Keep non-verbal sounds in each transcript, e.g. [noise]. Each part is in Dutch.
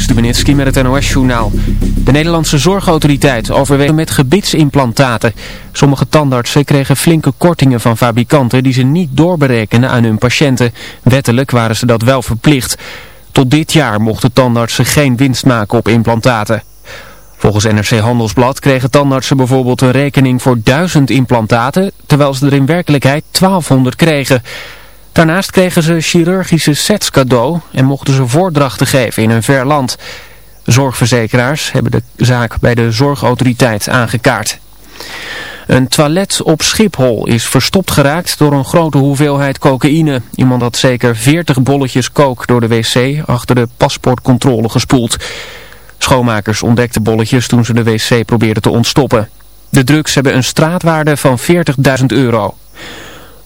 Stubenitski met het NOS-journaal. De Nederlandse Zorgautoriteit overweegt met gebiedsimplantaten. Sommige tandartsen kregen flinke kortingen van fabrikanten die ze niet doorberekenen aan hun patiënten. Wettelijk waren ze dat wel verplicht. Tot dit jaar mochten tandartsen geen winst maken op implantaten. Volgens NRC Handelsblad kregen tandartsen bijvoorbeeld een rekening voor 1000 implantaten, terwijl ze er in werkelijkheid 1200 kregen. Daarnaast kregen ze chirurgische sets cadeau en mochten ze voordrachten geven in een ver land. Zorgverzekeraars hebben de zaak bij de zorgautoriteit aangekaart. Een toilet op Schiphol is verstopt geraakt door een grote hoeveelheid cocaïne. Iemand had zeker 40 bolletjes kook door de wc achter de paspoortcontrole gespoeld. Schoonmakers ontdekten bolletjes toen ze de wc probeerden te ontstoppen. De drugs hebben een straatwaarde van 40.000 euro.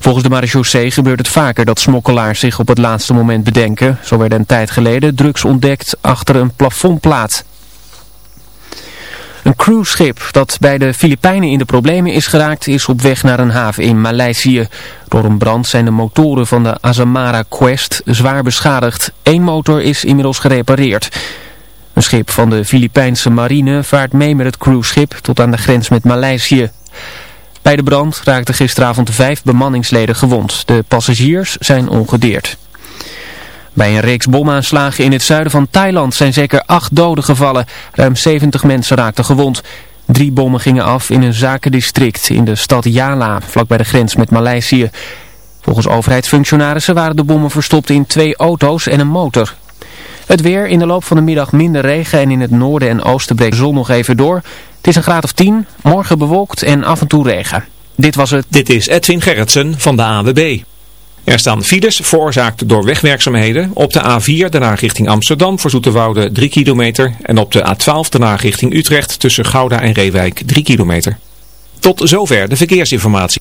Volgens de marechaussee gebeurt het vaker dat smokkelaars zich op het laatste moment bedenken. Zo werden een tijd geleden drugs ontdekt achter een plafondplaat. Een cruiseschip dat bij de Filipijnen in de problemen is geraakt is op weg naar een haven in Maleisië. Door een brand zijn de motoren van de Azamara Quest zwaar beschadigd. Eén motor is inmiddels gerepareerd. Een schip van de Filipijnse marine vaart mee met het cruiseschip tot aan de grens met Maleisië. Bij de brand raakten gisteravond vijf bemanningsleden gewond. De passagiers zijn ongedeerd. Bij een reeks bomaanslagen in het zuiden van Thailand zijn zeker acht doden gevallen. Ruim 70 mensen raakten gewond. Drie bommen gingen af in een zakendistrict in de stad Yala, vlakbij de grens met Maleisië. Volgens overheidsfunctionarissen waren de bommen verstopt in twee auto's en een motor. Het weer in de loop van de middag minder regen en in het noorden en oosten breekt de zon nog even door. Het is een graad of 10, morgen bewolkt en af en toe regen. Dit was het. Dit is Edwin Gerritsen van de AWB. Er staan files veroorzaakt door wegwerkzaamheden. Op de A4 daarna richting Amsterdam voor Zoeterwoude 3 kilometer. En op de A12 daarna richting Utrecht tussen Gouda en Reewijk 3 kilometer. Tot zover de verkeersinformatie.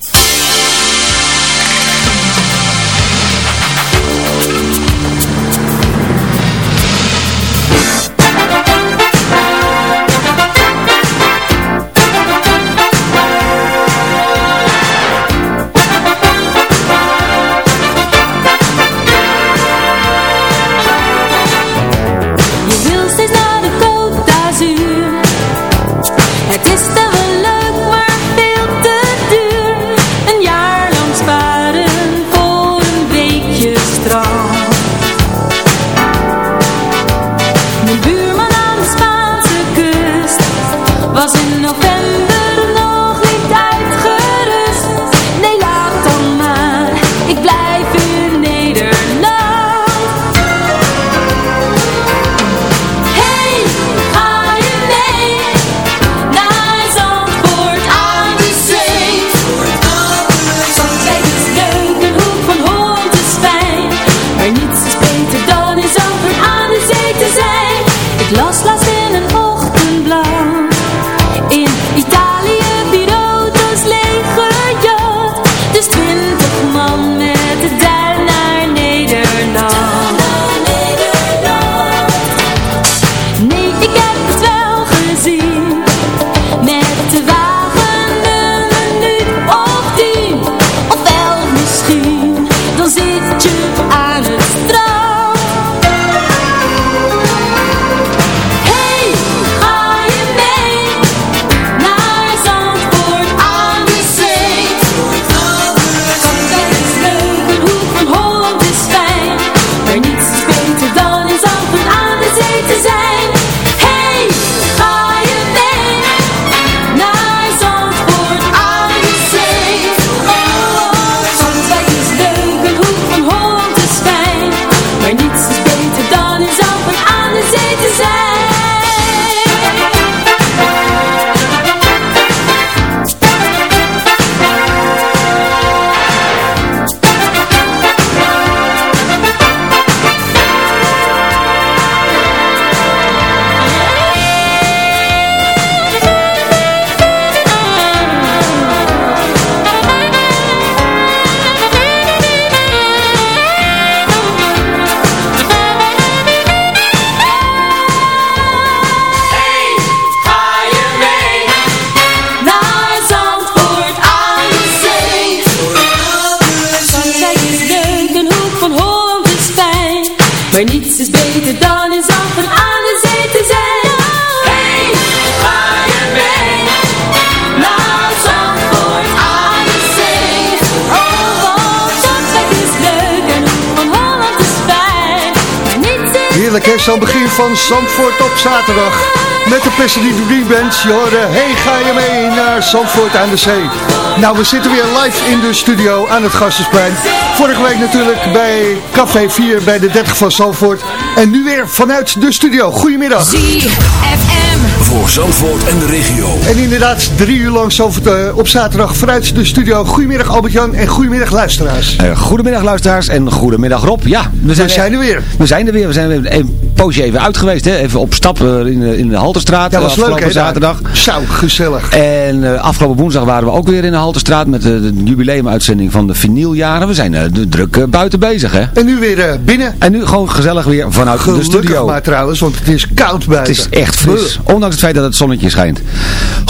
Zo'n begin van Zandvoort op zaterdag. Met de Pasadena Green Band, je hoorde, hey ga je mee naar Zandvoort aan de zee. Nou, we zitten weer live in de studio aan het Gastensplein. Vorige week natuurlijk bij Café 4 bij de 30 van Zandvoort. En nu weer vanuit de studio. Goedemiddag. ZFM. Voor Zandvoort en de regio. En inderdaad, drie uur lang Zandvoort eh, op zaterdag vanuit de studio. Goedemiddag Albert-Jan en goedemiddag luisteraars. Eh, goedemiddag luisteraars en goedemiddag Rob. Ja, We zijn er weer. We zijn er weer. We zijn er een poosje even uit geweest. Hè? Even op stap eh, in de, in de Halterstraat. Ja, eh, was afgelopen zaterdag. Zo, gezellig. En eh, afgelopen woensdag waren we ook weer in de Halterstraat met de jubileumuitzending van de vinyljaren. We zijn druk buiten bezig hè. En nu weer binnen. En nu gewoon gezellig weer vanuit de studio. maar trouwens, want het is koud buiten. Het is echt fris. Ondanks het feit dat het zonnetje schijnt.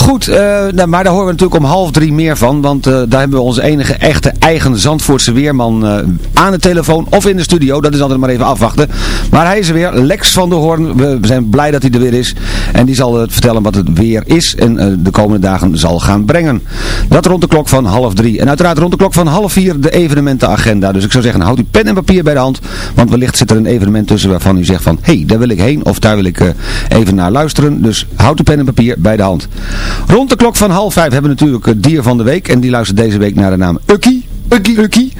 Goed, eh, nou, maar daar horen we natuurlijk om half drie meer van. Want eh, daar hebben we onze enige echte eigen Zandvoortse weerman eh, aan de telefoon of in de studio. Dat is altijd maar even afwachten. Maar hij is er weer. Lex van der Hoorn. We zijn blij dat hij er weer is. En die zal eh, vertellen wat het weer is. En de komende dagen zal gaan brengen. Dat rond de klok van half drie. En uiteraard rond de klok van half vier de evenementenagenda. Dus ik zou zeggen, houd uw pen en papier bij de hand. Want wellicht zit er een evenement tussen waarvan u zegt van... Hé, hey, daar wil ik heen of daar wil ik even naar luisteren. Dus houd uw pen en papier bij de hand. Rond de klok van half vijf hebben we natuurlijk het dier van de week. En die luistert deze week naar de naam Ukkie. Ukkie. Ukkie.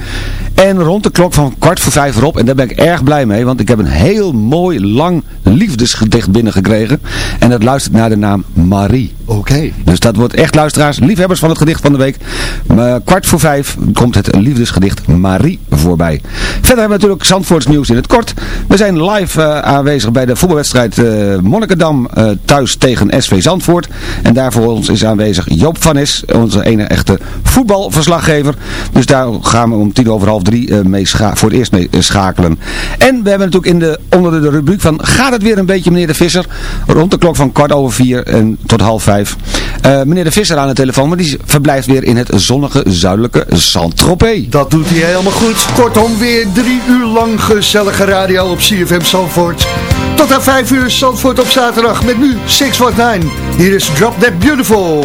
En rond de klok van kwart voor vijf erop. En daar ben ik erg blij mee. Want ik heb een heel mooi lang liefdesgedicht binnengekregen. En dat luistert naar de naam Marie. Oké. Dus dat wordt echt luisteraars, liefhebbers van het gedicht van de week. Maar kwart voor vijf komt het liefdesgedicht Marie voorbij. Verder hebben we natuurlijk Zandvoorts nieuws in het kort. We zijn live eh, aanwezig bij de voetbalwedstrijd eh Monnikendam eh, thuis tegen SV Zandvoort. En daar voor ons is aanwezig Joop van Is, onze ene echte voetbalverslaggever. Dus daar gaan we om tien over half drie eh, mee voor het eerst mee eh, schakelen. En we hebben natuurlijk in de, onder de rubriek van gaat het weer een beetje meneer de Visser? Rond de klok van kwart over vier en tot half vijf. Eh, meneer de Visser aan de telefoon, maar die verblijft weer in het zonnige zuidelijke Saint-Tropez. Dat doet hij helemaal goed. Kortom, weer drie uur lang gezellige radio op CFM Zandvoort. Tot aan vijf uur Zandvoort op zaterdag met nu 6 What 9. Hier is Drop That Beautiful.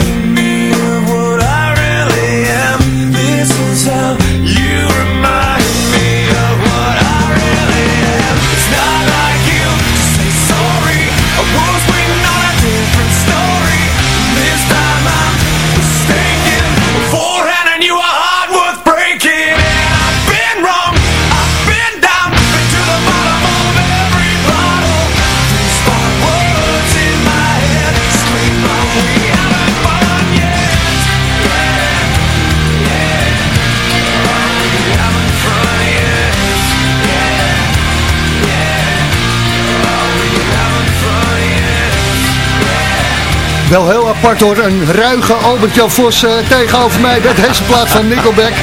Wel heel apart hoor, een ruige Albert-Jan Vos eh, tegenover mij. Dat plaat van Nickelback.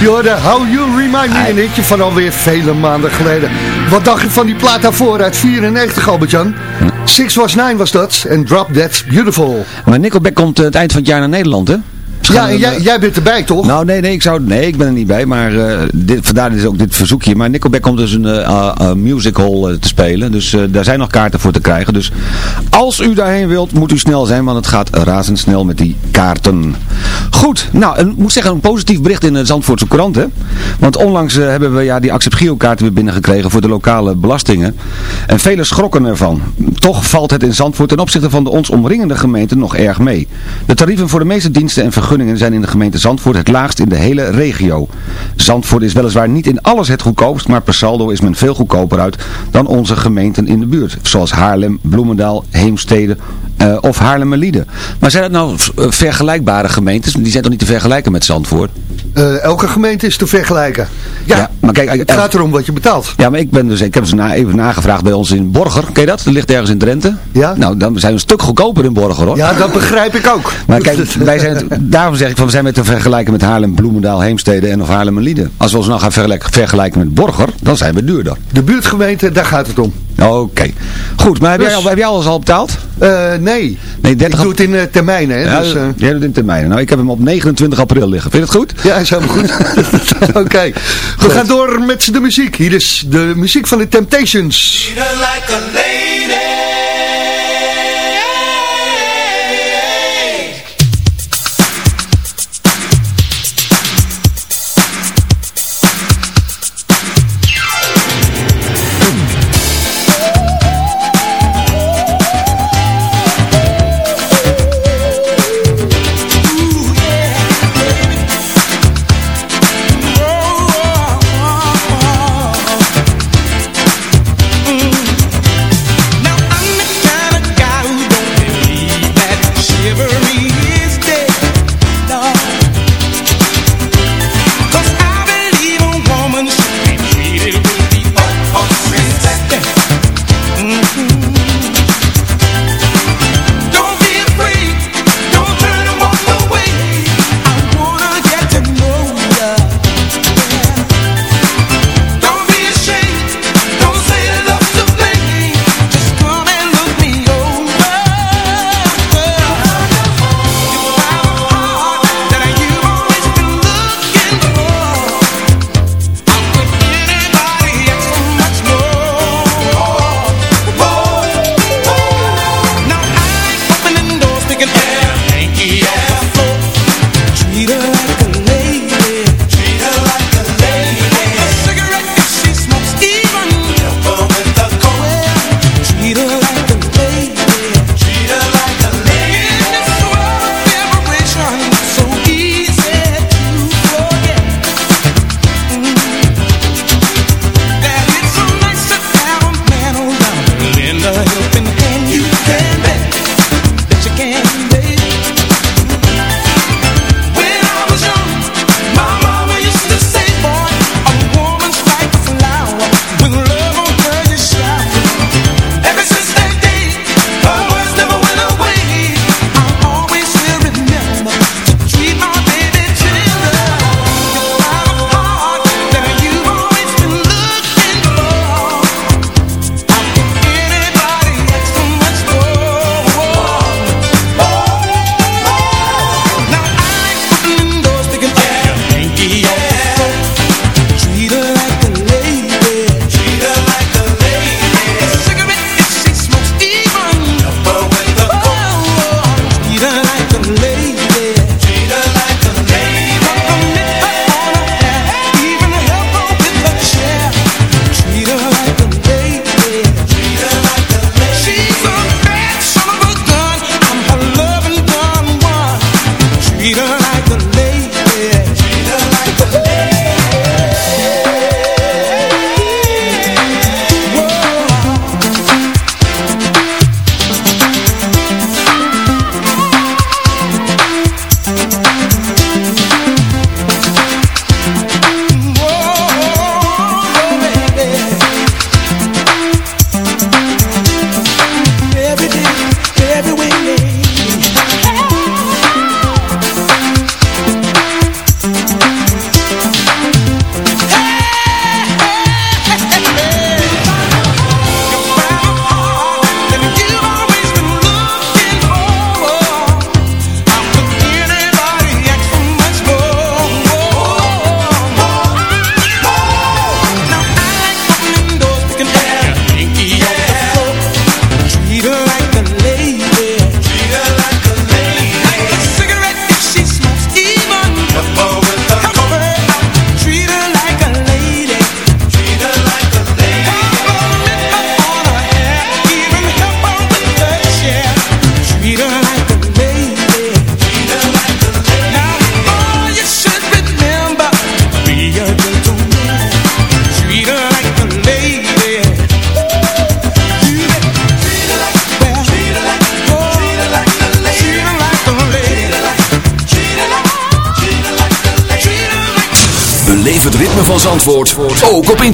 Je hoorde How You Remind Me, een hitje van alweer vele maanden geleden. Wat dacht je van die plaat daarvoor uit 94 Albert-Jan? Six Was Nine was dat en Drop That's Beautiful. Maar Nickelback komt eh, het eind van het jaar naar Nederland, hè? Ja, en eh, jij, jij bent erbij toch? Nou, nee, nee, ik zou, nee, ik ben er niet bij, maar eh, dit, vandaar is ook dit verzoekje. Maar Nickelback komt dus een eh, music hall te spelen, dus daar zijn nog kaarten voor te krijgen. Dus als u daarheen wilt, moet u snel zijn, want het gaat razendsnel met die kaarten. Goed, nou, ik moet zeggen, een positief bericht in de Zandvoortse krant, hè. Want onlangs hebben we ja, die Accept Geo kaarten weer binnengekregen voor de lokale belastingen. En velen schrokken ervan. Toch valt het in Zandvoort ten opzichte van de ons omringende gemeenten nog erg mee. De tarieven voor de meeste diensten en vergunningen zijn in de gemeente Zandvoort het laagst in de hele regio. Zandvoort is weliswaar niet in alles het goedkoopst, maar per saldo is men veel goedkoper uit dan onze gemeenten in de buurt. Zoals Haarlem, Bloemendaal, Heemstede eh, of Haarlemmerlieden. Maar zijn het nou eh, vergelijkbare gemeentes? Die zijn toch niet te vergelijken met Zandvoort? Eh, elke gemeente is te vergelijken. Ja, Ja, maar kijk, het gaat erom wat je betaalt. Ja, maar ik, ben dus, ik heb dus na, even nagevraagd bij ons in Borger. Ken je dat? Dat ligt ergens in Drenthe. Ja. Nou, dan zijn we een stuk goedkoper in Borger hoor. Ja, dat begrijp ik ook. Maar kijk, wij zijn het, [laughs] daarom zeg ik van we zijn met te vergelijken met Haarlem, Bloemendaal, Heemstede en of Haarlem en Lieden. Als we ons nou gaan vergelijken, vergelijken met Borger, dan zijn we duurder. De buurtgemeente, daar gaat het om. Oké. Goed, maar heb, Dus- jij, al, heb jij alles al betaald? Eh, nee, Nee, ik 30 doe het in eh, termijnen. Hè, Ja, dus, eh, jij doet in termijnen. Nou, ik heb hem op 29 april liggen. Vind je het goed? ja, is helemaal goed. [laughs] Oké, we gaan door met de muziek. Hier is de muziek van de Temptations. Like a lady.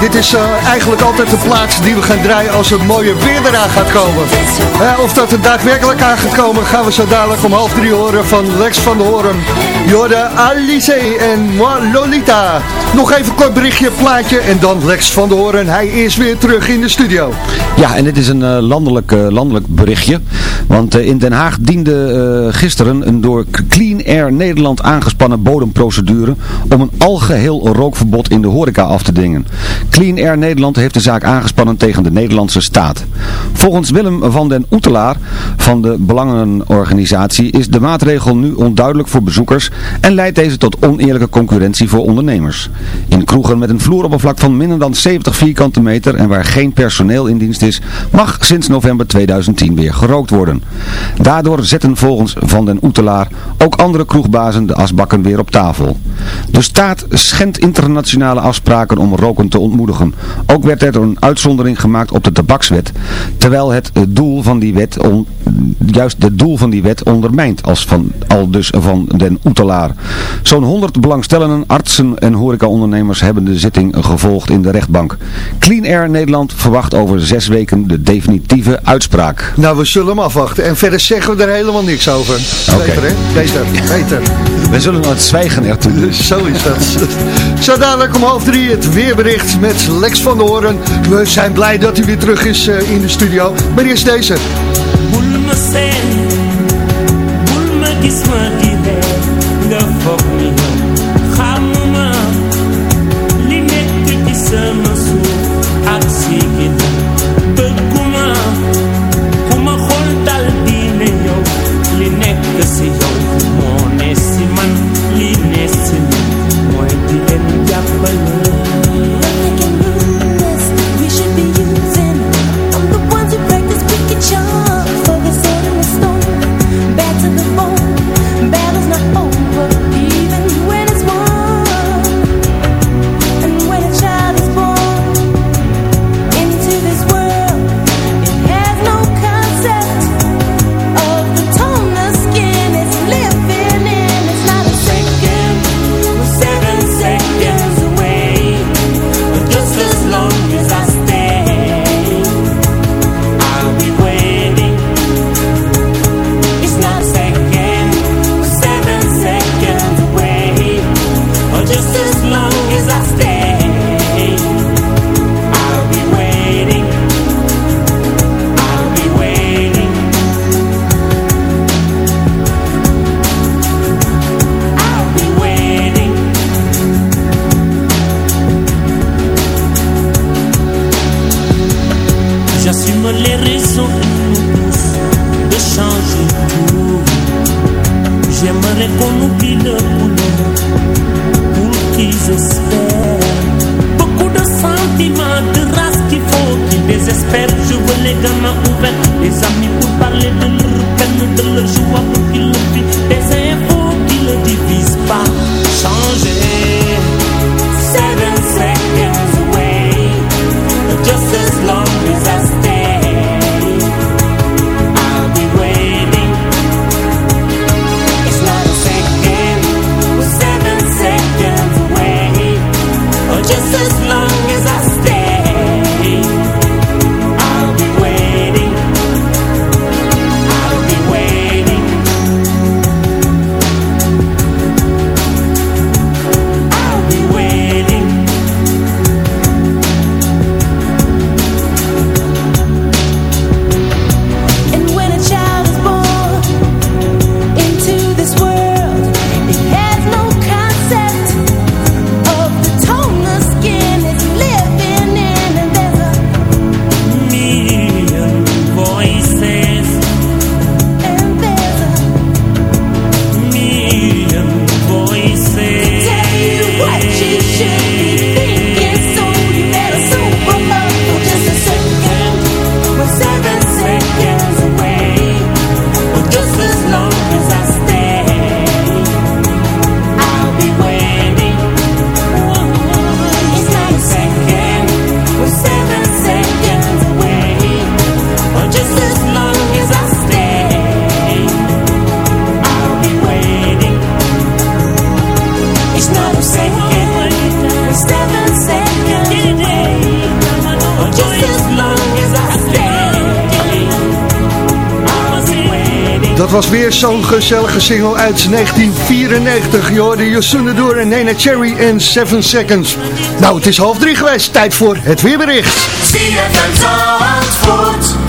dit is eh, eigenlijk altijd de plaats die we gaan draaien als het mooie weer eraan gaat komen. Of dat er daadwerkelijk aan gaat komen, gaan we zo dadelijk om half drie horen van Lex van de Hoorn. Jorde Alice en moi Lolita. Nog even kort berichtje, plaatje en dan Lex van de Hoorn. Hij is weer terug in de studio. Ja, en dit is een eh, landelijk, eh, landelijk berichtje. Want eh, in Den Haag diende eh, gisteren een door Clean Air Nederland aangespannen bodemprocedure om een algeheel rookverbod in de horeca af te dingen. Clean Air Nederland heeft de zaak aangespannen tegen de Nederlandse staat. Volgens Willem van den Oetelaar van de Belangenorganisatie is de maatregel nu onduidelijk voor bezoekers en leidt deze tot oneerlijke concurrentie voor ondernemers. In kroegen met een vloeroppervlak van minder dan 70 vierkante meter en waar geen personeel in dienst is, mag sinds november 2010 weer gerookt worden. Daardoor zetten volgens Van den Oetelaar ook andere kroegbazen de asbakken weer op tafel. De staat schendt internationale afspraken om roken te ontmoedigen. Ook werd er een uitzondering gemaakt op de tabakswet, terwijl het doel van die wet juist het doel van die wet ondermijnt, als van, al dus van den Oetelaar. Zo'n 100 belangstellenden, artsen en horecaondernemers hebben de zitting gevolgd in de rechtbank. Clean Air Nederland verwacht over zes weken de definitieve uitspraak. Nou, we zullen hem afwachten. En verder zeggen we er helemaal niks over. Oké. Beter, hè? Beter, beter. We zullen het zwijgen ertoe doen. Dus [laughs] zo is dat. Zo dadelijk om half drie het weerbericht met Lex van der Hoorn. We zijn blij dat hij weer terug is eh, in de studio. Maar eerst deze. Indianapolis. Single uit 1994. Je hoorde Yosunde Door en Nena Cherry en 7 Seconds. Nou, het is half drie geweest. Tijd voor het weerbericht. ZFM Zandvoort, weerbericht.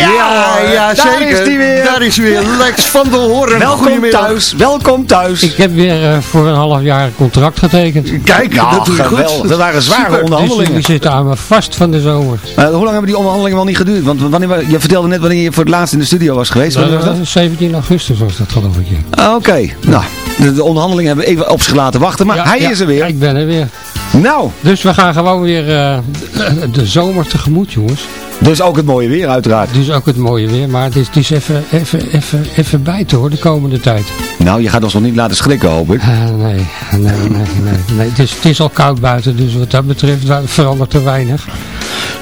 Ja, ja, daar zeker. is die weer. Daar is weer Lex van der Hoorn. Welkom thuis, welkom thuis. Ik heb weer eh, voor een half jaar een contract getekend. Kijk, Nou, dat doe je geweldig. goed. Dat waren zware Super. onderhandelingen. Dus die zitten aan me vast van de zomer. Eh, hoe lang hebben die onderhandelingen wel niet geduurd? Want wanneer, je vertelde net wanneer je voor het laatst in de studio was geweest. Wanneer was dat? Eh, 17 augustus was dat geloof ik. ja. Ah, Oké, nou, de, de onderhandelingen hebben even op zich laten wachten, maar Ja, hij ja, is er weer. Ik ben er weer. Nou, Dus we gaan gewoon weer eh, de, de zomer tegemoet, jongens. Dus ook het mooie weer uiteraard. Dus ook het mooie weer. Maar het is, het is even, even, even, even bijten hoor, de komende tijd. Nou, je gaat ons nog niet laten schrikken, hoop ik. Eh, nee, nee, nee, nee. nee. Het, is, het is al koud buiten, dus wat dat betreft verandert er weinig.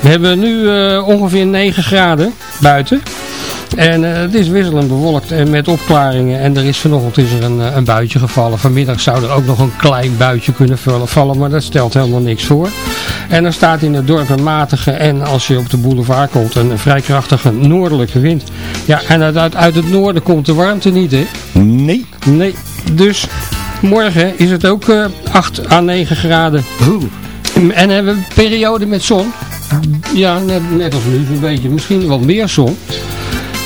We hebben nu eh, ongeveer 9 graden buiten. En eh, het is wisselend bewolkt en met opklaringen. En er is vanochtend is er een, eh, een buitje gevallen. Vanmiddag zou er ook nog een klein buitje kunnen vallen- vallen, maar dat stelt helemaal niks voor. En er staat in het dorp een matige en als je op de boulevard komt een vrij krachtige noordelijke wind. Ja, en uit, uit, het noorden komt de warmte niet, hè? Nee. Nee, dus morgen is het ook eh 8 à 9 graden. En hebben we een periode met zon. Ja, net, net als nu zo'n beetje. Misschien wel meer zon.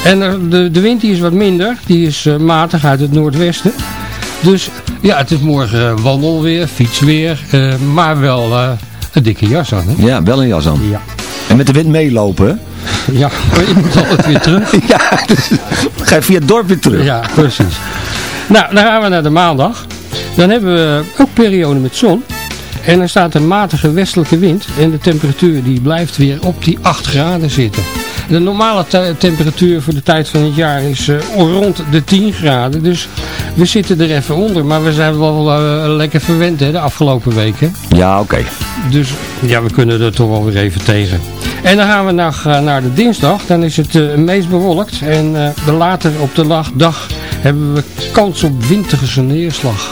En er- de, de wind die is wat minder. Die is eh, matig uit het noordwesten. Dus ja, het is morgen eh, wandelweer, fietsweer. eh, maar wel een dikke jas aan, hè? Ja, wel een jas aan. Ja. En met de wind meelopen? [laughs] Ja, je moet altijd weer terug. [laughs] Ja, dus ga je via het dorp weer terug. Ja, precies. Nou, dan gaan we naar de maandag. Dan hebben we ook periode met zon. En er staat een matige westelijke wind. En de temperatuur die blijft weer op die 8 graden zitten. De normale te- temperatuur voor de tijd van het jaar is eh, rond de 10 graden. Dus we zitten er even onder. Maar we zijn wel eh, lekker verwend hè, de afgelopen weken. Ja, oké. Dus ja, we kunnen er toch wel weer even tegen. En dan gaan we naar, eh, naar de dinsdag. Dan is het eh, meest bewolkt. En later op de dag, dag hebben we kans op winterse neerslag.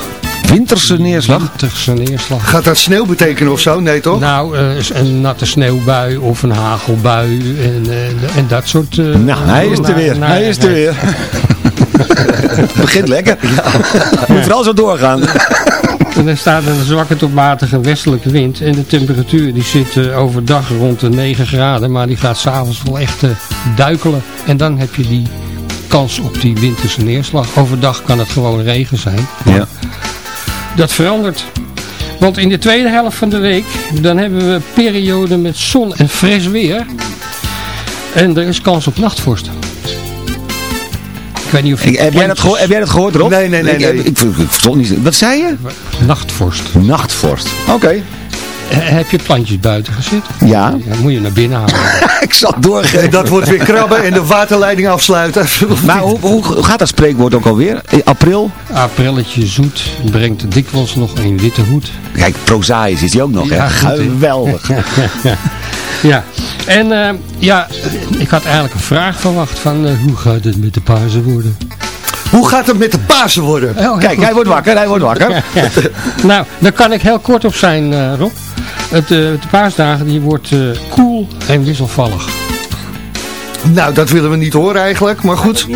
Winterse neerslag? Winterse neerslag. Gaat dat sneeuw betekenen of zo? Nee toch? Nou, eh, een natte sneeuwbui of een hagelbui en, eh, en dat soort... eh, Nou, hij is er weer. Hij is er weer. [laughs] Het begint lekker. Moet vooral zo doorgaan. En er staat een zwakke tot matige westelijke wind. En de temperatuur die zit overdag rond de 9 graden. Maar die gaat s'avonds wel echt eh, duikelen. En dan heb je die kans op die winterse neerslag. Overdag kan het gewoon regen zijn. Ja. Dat verandert. Want in de tweede helft van de week, dan hebben we periode met zon en fris weer. En er is kans op nachtvorst. Ik weet niet of je Ik, heb, jij dat gehoord, heb jij dat gehoord, Rob? Nee, nee, nee, Ik, nee. ik, ik, ik verstond niet. Wat zei je? Nachtvorst. Nachtvorst. Oké. Eh, Heb je plantjes buiten gezet? Ja. Dan moet je naar binnen halen. [laughs] ik zal doorgeven. En dat wordt weer krabben en de waterleiding afsluiten. [laughs] Maar hoe, hoe gaat dat spreekwoord ook alweer? In april? Aprilletje zoet brengt dikwijls nog een witte hoed. Kijk, prozaïs is die ook nog, Ja, hè? goed? Geweldig. [laughs] Ja, en eh, ja, ik had eigenlijk een vraag verwacht van eh, hoe gaat het met de paarse worden? Hoe gaat het met de Pasen worden? Oh, Kijk, hij wordt wakker, hij wordt wakker. nou, daar kan ik heel kort op zijn, eh, Rob. Het, eh, de paasdagen die wordt eh, koel en wisselvallig. Nou, dat willen we niet horen eigenlijk, maar goed.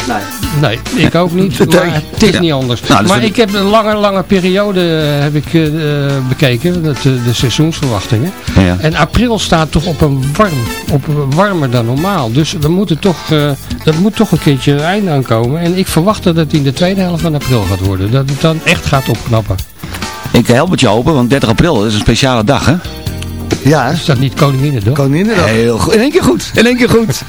Nee, ik ook niet. [laughs] Het is niet anders. Nou, dus maar ik heb een lange, lange periode eh, heb ik, bekeken, dat, de seizoensverwachtingen. Ja. En april staat toch op een warm, op een warmer dan normaal. Dus we moeten toch, dat moet toch een keertje een einde aankomen. En ik verwacht dat het in de tweede helft van april gaat worden. Dat het dan echt gaat opknappen. Ik help het je open, want 30 april is een speciale dag, hè? Ja, Is dat niet Koninginnedag? Koninginnedag. Heel goed. In één keer goed. In één keer goed. [laughs]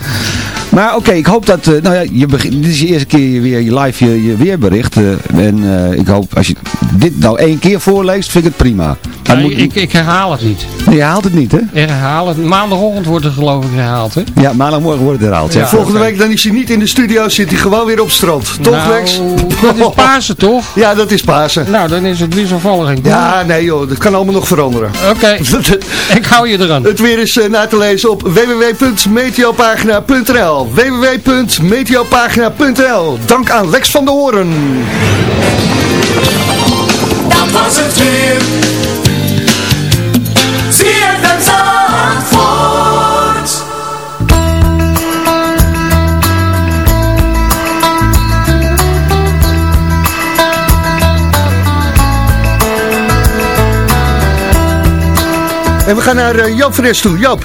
Maar oké, ik hoop dat... eh, nou ja, je begint, dit is je eerste keer je weer je live je, je weerbericht. eh, en eh, ik hoop, als je dit nou één keer voorleest, vind ik het prima. Moet, ik, ik herhaal het niet. nee, je haalt het niet, hè? Ik herhaal het. Maandagochtend wordt het geloof ik herhaald, hè? Ja, maandagmorgen wordt het herhaald. Ja. Ja. Volgende week dan is hij niet in de studio, zit hij gewoon weer op strand. Toch, nou, Lex? dat is Pasen, toch? [laughs] Ja, dat is Pasen. Nou, dan is het wisselvallig. Ja, nee joh, dat kan allemaal nog veranderen. Oké, [laughs] ik hou je eraan. Het weer is eh, na te lezen op www.meteopagina.nl www.meteopagina.nl Dank aan Lex van der Hoorn. Dat was het weer. En we gaan naar eh, Joop Fres toe. Joop.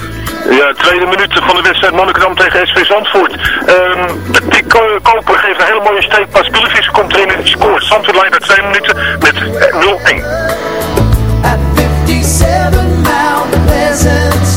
Ja, tweede minuut van de wedstrijd Monnikendam tegen SV Zandvoort. Ehm Dick Ko- Koper geeft een hele mooie steekpas. Billevis komt erin en die scoort. Zandvoort leidt na twee minuten met eh, 0-1. At 57 Mount Pleasant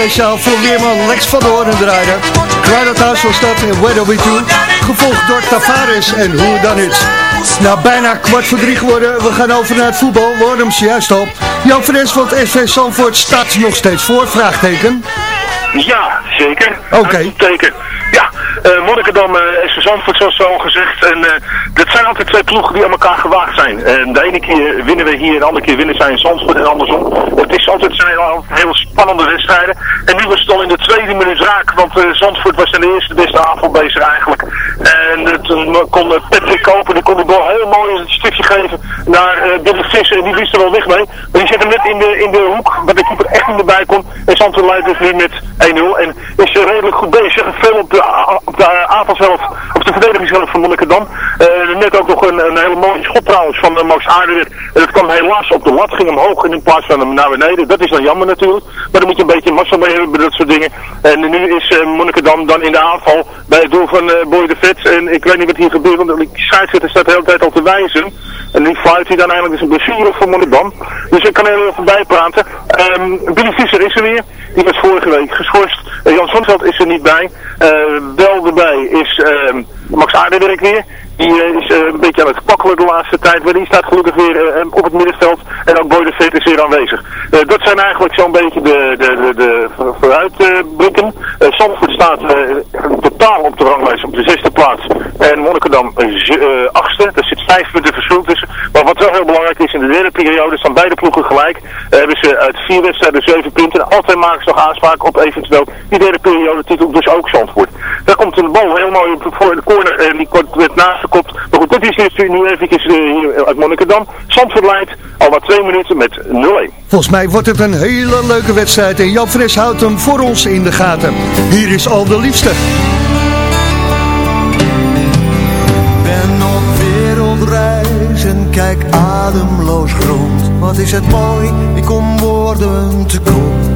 speciaal voor weerman Lex van de Hoorn draaiden. Crowded House was dat in Where We To, gevolgd door Tavares en Who Done It. Nou, bijna kwart voor drie geworden. We gaan over naar het voetbal. We hoorden hem zojuist al. Jan van Es het SV Zandvoort staat nog steeds voor, vraagteken. Ja, zeker. Oké. Ja, eh Monnikendam, uh, SV Zandvoort zoals al gezegd. En eh dat zijn altijd twee ploegen die aan elkaar gewaagd zijn. En de ene keer winnen we hier, de andere keer winnen zij in Zandvoort en andersom. Het is altijd zijn heel, spannende wedstrijden. En nu was het al in de tweede minuut raak, want eh, Zandvoort was in de eerste beste aanval bezig eigenlijk. En eh, toen kon eh, Patrick Koper, die kon de bal heel mooi een stukje geven naar eh Billy Visser. En die wist er wel weg mee. Maar die zet hem net in de, in de hoek, waar de keeper echt niet erbij kon. En Zandvoort leidt dus nu met 1-0. En is redelijk goed bezig. Veel op a- op de aanvalshelft, op de verdedigingshelft van Monnikendam. Eh net ook nog een, een hele mooie schot trouwens van eh, Max Aardewer. En dat kwam helaas op de lat, ging omhoog en in plaats van hem naar beneden. Dat is dan jammer natuurlijk. Maar dan moet je een beetje massa mee hebben bij dat soort dingen. En nu is eh Monnikendam dan in de aanval bij het doel van Boy de Vet. En ik weet niet wat hier gebeurt, want die scheidsrechter staat de hele tijd al te wijzen. En die fluit hij dan eigenlijk dus een blessure voor Monnikendam. Dus ik kan er heel even bijpraten. Ehm Billy Visser is er weer. Die was vorige week geschorst. Jan Zandveld is er niet bij. Wel erbij is ehm, Max Aardewerk weer. Die eh, is eh, een beetje aan het kwakkelen de laatste tijd. Maar die staat gelukkig weer eh, op het middenveld. En ook Boy de Vet is weer aanwezig. Dat zijn eigenlijk zo'n beetje de, de, de, de voor- vooruitblikken. Zandvoort staat totaal op de ranglijst op de zesde plaats. En Monnikendam achtste. Daar zit vijf punten verschil tussen. Maar wat wel heel belangrijk is, in de derde periode staan beide ploegen gelijk. Hebben ze uit vier wedstrijden zeven punten. Altijd maken ze nog aanspraak op eventueel die derde periode titel. Dus ook Zandvoort. Daar komt een bal heel mooi voor de corner. En die werd naast gekopt. Maar goed, dat is dus nu eventjes eh, hier uit Monnikendam. Zandvoort leidt al maar twee minuten met 0-1. Volgens mij wordt het een hele leuke wedstrijd en Jan Fres houdt hem voor ons in de gaten. Hier is al de liefste. ben op wereldreis en kijk ademloos rond. Wat is het mooi, ik kom woorden tekort.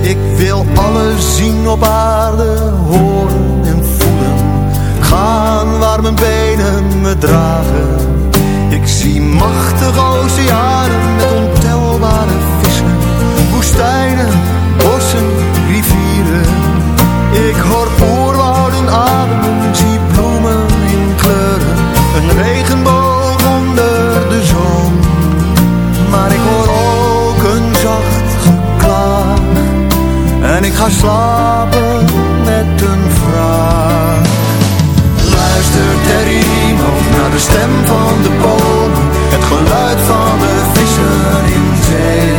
Ik wil alles zien op aarde, horen en voelen. Gaan waar mijn benen me dragen. Ik zie machtige oceanen met ontelbare vissen. Woestijnen, bossen, rivieren. Ik hoor oerwouden ademen, zie bloemen in kleuren. Een regenboog onder de zon. Maar ik hoor ook een zacht geklaag. En ik ga slapen met een vraag. Luistert er iemand naar de stem van de bomen? Het geluid van de vissen in zee.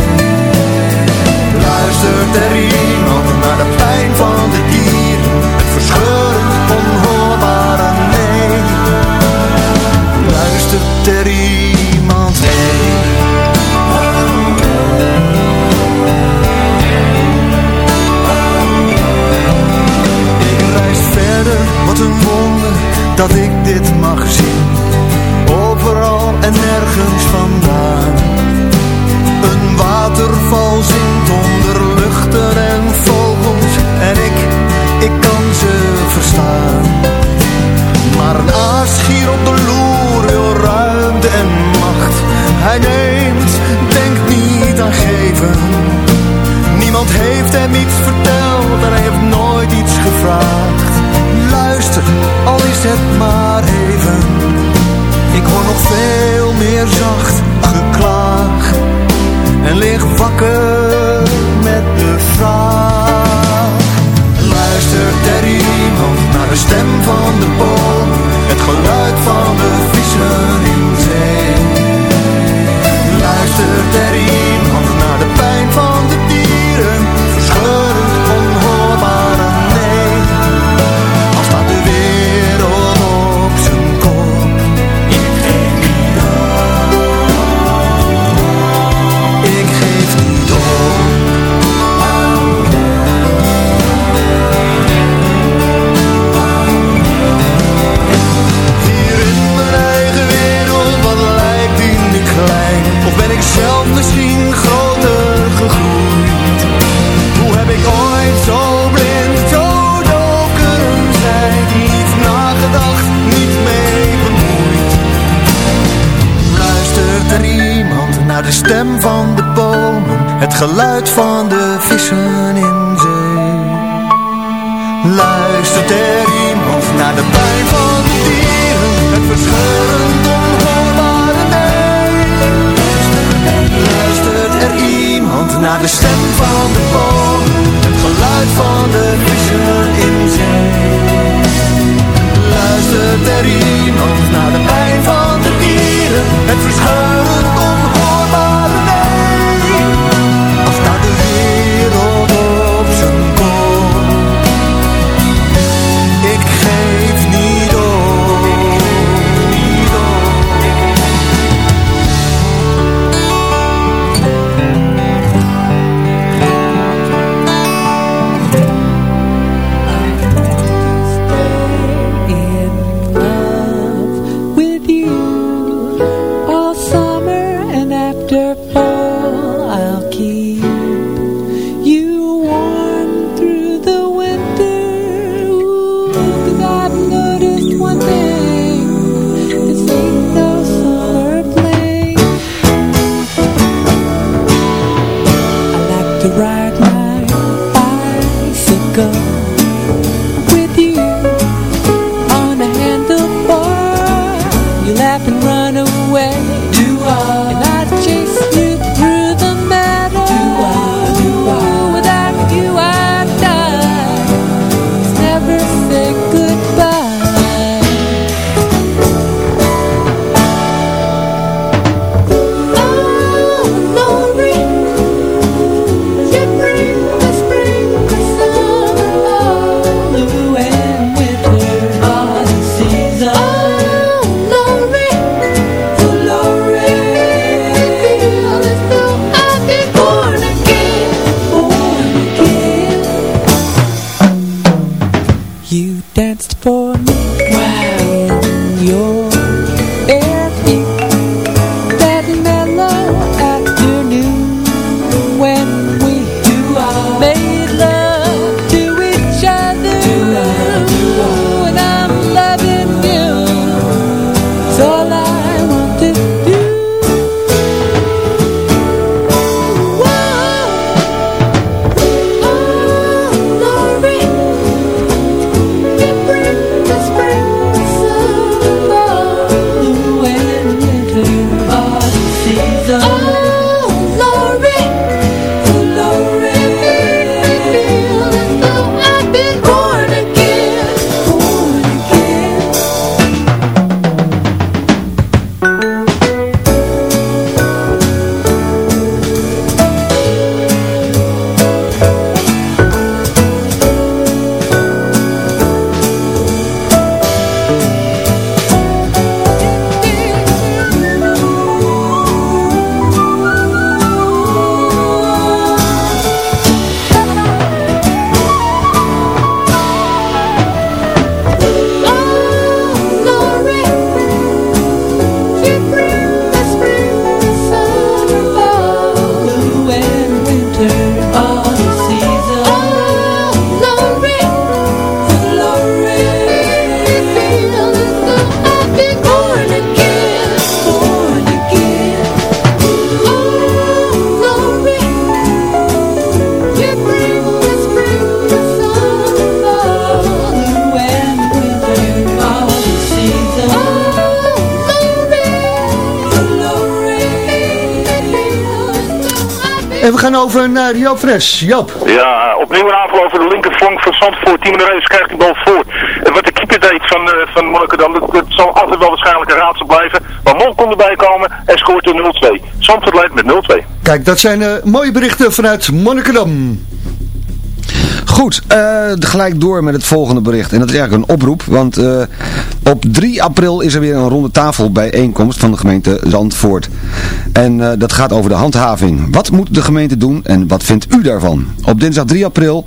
Luistert er iemand naar de pijn van de dieren? Het verscheurend onhoorbare nee. Luistert dat ik dit mag zien. Overal en nergens vandaan. Een waterval zingt onder luchten en vogels. En ik, ik kan ze verstaan. Maar een aas hier op de loer wil ruimte en macht. Hij neemt, denkt niet aan geven. Niemand heeft hem iets verteld en hij heeft nooit iets gevraagd. Al is het maar even. Ik hoor nog veel meer zacht geklaag. En lig wakker Ja, opnieuw een aanval over de linkerflank van Zandvoort. Timo de Reus krijgt die bal voor. En wat de keeper deed van, uh, van Monnikendam, dat, dat zal altijd wel waarschijnlijk een raadsel blijven. Maar Mol kon erbij komen en scoort de 0-2. Zandvoort leidt met 0-2. Kijk, dat zijn eh, mooie berichten vanuit Monnikendam. Goed, eh, gelijk door met het volgende bericht. En dat is eigenlijk een oproep, want eh, op 3 april is er weer een ronde tafelbijeenkomst van de gemeente Zandvoort. En eh, dat gaat over de handhaving. Wat moet de gemeente doen en wat vindt u daarvan? Op dinsdag 3 april,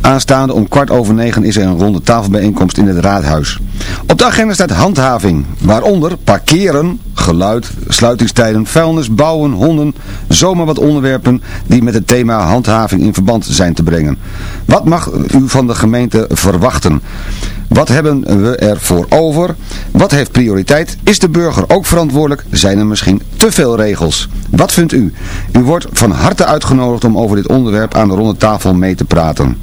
aanstaande om kwart over negen, is er een ronde tafelbijeenkomst in het raadhuis. Op de agenda staat handhaving, waaronder parkeren, geluid, sluitingstijden, vuilnis, bouwen, honden, zomaar wat onderwerpen die met het thema handhaving in verband zijn te brengen. Wat mag u van de gemeente verwachten? Wat hebben we ervoor over? Wat heeft prioriteit? Is de burger ook verantwoordelijk? Zijn er misschien te veel regels? Wat vindt u? U wordt van harte uitgenodigd om over dit onderwerp aan de ronde tafel mee te praten.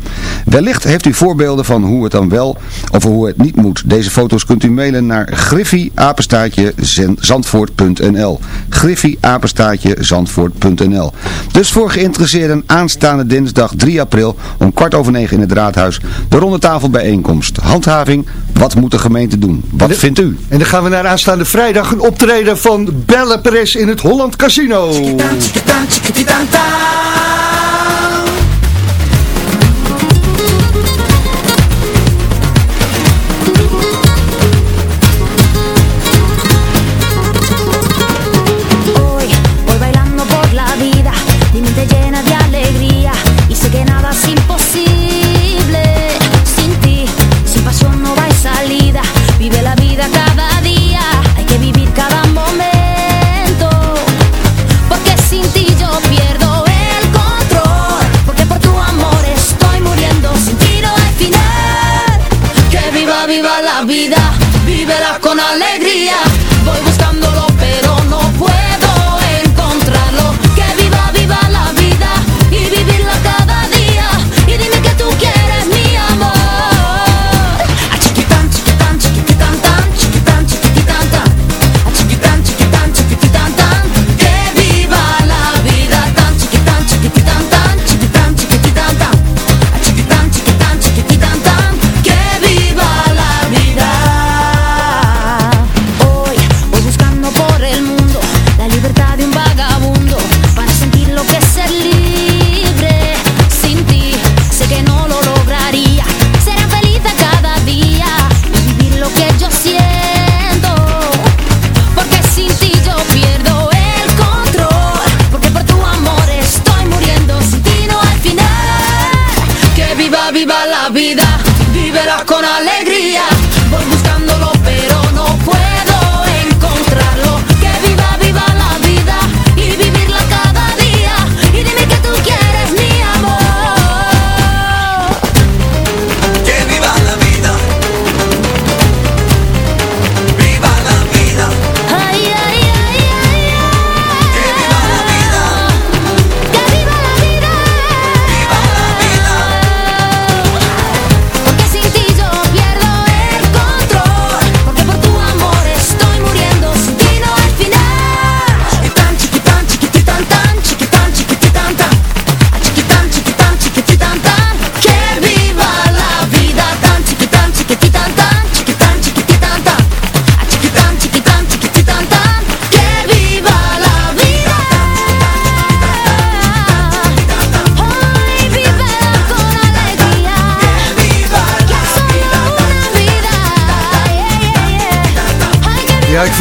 Wellicht heeft u voorbeelden van hoe het dan wel of hoe het niet moet. Deze foto's kunt u mailen naar griffie-zandvoort.nl griffie-zandvoort.nl Dus voor geïnteresseerden aanstaande dinsdag 3 april om kwart over negen in het raadhuis de ronde tafel bijeenkomst. Handhaving, wat moet de gemeente doen? Wat vindt u? En dan gaan we naar aanstaande vrijdag een optreden van Belle Perez in het Holland Casino.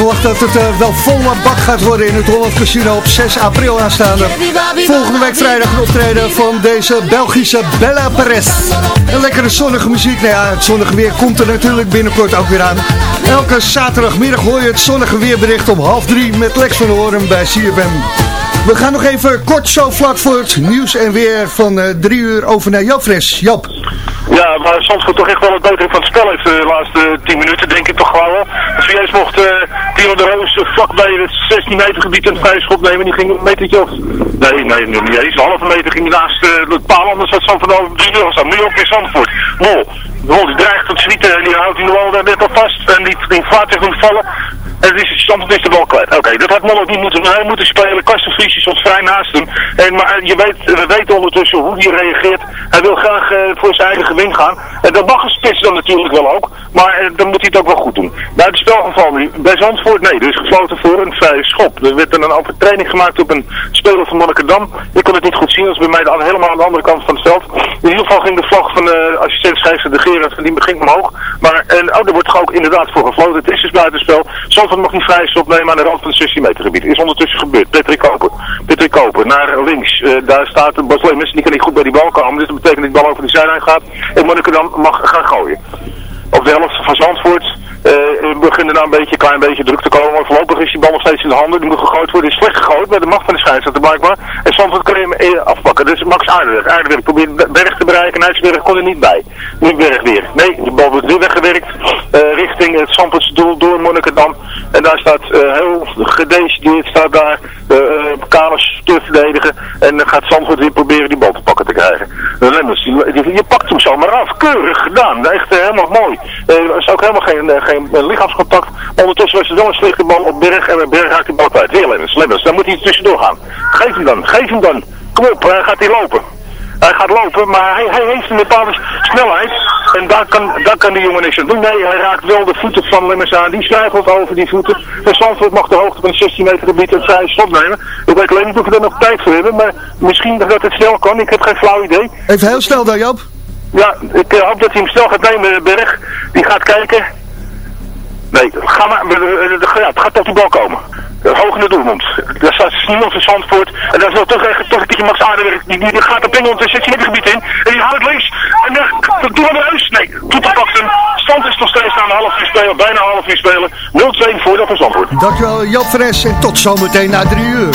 Verwacht dat het eh, wel volle bak gaat worden in het Holland Casino op 6 april aanstaande. Volgende week vrijdag een optreden van deze Belgische Bella Perez. En lekkere zonnige muziek. Nou ja, het zonnige weer komt er natuurlijk binnenkort ook weer aan. Elke zaterdagmiddag hoor je het zonnige weerbericht om half drie met Lex van Horen bij CFM. We gaan nog even kort zo vlak voor het nieuws en weer van eh, drie uur over naar Joop Fres. Ja, maar Zandvoort toch echt wel het betere van het spel heeft de laatste 10 minuten, denk ik toch wel. Als we eerst mocht uh, Timo de Roos vlakbij het 16 meter gebied een vrije schop nemen, die ging een metertje of... Nee, nee, nee, niet eens. Een halve meter ging naast uh, het paal, anders had Zandvoort al 3-0 staan. Nu ook weer Zandvoort. Mol, Mol die dreigt tot schieten en die houdt die daar net al vast en die, die zich doen vallen. En het is, Zandvoort is de bal kwijt. Oké, dat had Mol ook niet moeten. Hij moeten spelen. Kastenvries stond vrij naast hem. En, maar je weet, we weten ondertussen hoe hij reageert. Hij wil graag uh, voor zijn eigen gewin gaan. En dat mag een spits dan natuurlijk wel ook. Maar uh, dan moet hij het ook wel goed doen. Nou, het spelgeval nu. Bij Zandvoort, nee. Dus gefloten voor een vrije schop. Er werd een overtreding gemaakt op een speler van Monnikendam. Ik kon het niet goed zien. Dat is bij mij helemaal aan de andere kant van het veld. In ieder geval ging de vlag van de assistent scheidsrechter de Gerard die ging omhoog. Maar en, oh, er wordt ook inderdaad voor gefloten. Het is dus buitenspel. Zandvoort mag niet vrije schop nemen aan de rand van het 16 meter gebied. Is ondertussen gebeurd. Patrick Koper. Patrick Koper naar links. Uh, daar staat Bas Lemmens. Die kan niet goed bij die bal komen. Dus dat betekent dat die bal over de zijlijn gaat. En Monnikendam mag gaan gooien. Op de helft van Zandvoort. Eh we beginnen nou een beetje, klein beetje druk te komen. Maar voorlopig is die bal nog steeds in de handen. Die moet gegooid worden. Is slecht gegooid bij de macht van de scheidsrechter blijkbaar. En Zandvoort kan hem eh, afpakken. Dus Max Aardenberg. Aardenberg probeert Be- Berg te bereiken. Nijsberg kon er niet bij. Nu Berg weer. Nee, de bal wordt weer weggewerkt. eh, richting het Zandvoortse doel door Monnikendam. En daar staat eh, heel gedecideerd staat daar uh, Kalis te verdedigen. En dan gaat Zandvoort weer proberen die bal te pakken te krijgen. De Lemmers, je pakt hem zomaar af. Keurig gedaan. Echt eh, helemaal mooi. Eh, er is ook helemaal geen, eh, geen eh, lichaamscontact. Maar ondertussen was er wel een slechte bal op Berg. En Berg raakt die bal kwijt. Weer Lemmers. Lemmers. Dan moet hij tussendoor gaan. Geef hem dan. Geef hem dan. Kom op. Hij gaat hij lopen. Hij gaat lopen, maar hij, hij heeft een bepaalde snelheid. En daar kan, daar kan die jongen niks aan doen. Nee, hij raakt wel de voeten van Lemmers aan. Die schrijft over die voeten. En Zandvoort mag de hoogte van de 16 meter gebied het vrije slot nemen. Ik weet alleen niet of we er nog tijd voor hebben. Maar misschien dat het snel kan. Ik heb geen flauw idee. Even heel snel dan, Joop. Ja, ik eh, hoop dat hij hem snel gaat nemen, Berg. Die gaat kijken. Nee, ga maar, eh, eh, eh, ja, het gaat tot die bal komen. Hoog in de doelmond. Daar staat niemand van Zandvoort. En daar is wel toch, echt- toch een beetje Max Aardenwerk. Die, die, die gaat de pingel het 16 meter gebied in. En die houdt links. En dan doe de huis. Nee, Toeter pakt hem. Stand is nog steeds aan een half uur spelen. Bijna half uur spelen. 0-2 voordeel van Zandvoort. Dankjewel Joop Fres en tot zometeen na drie uur.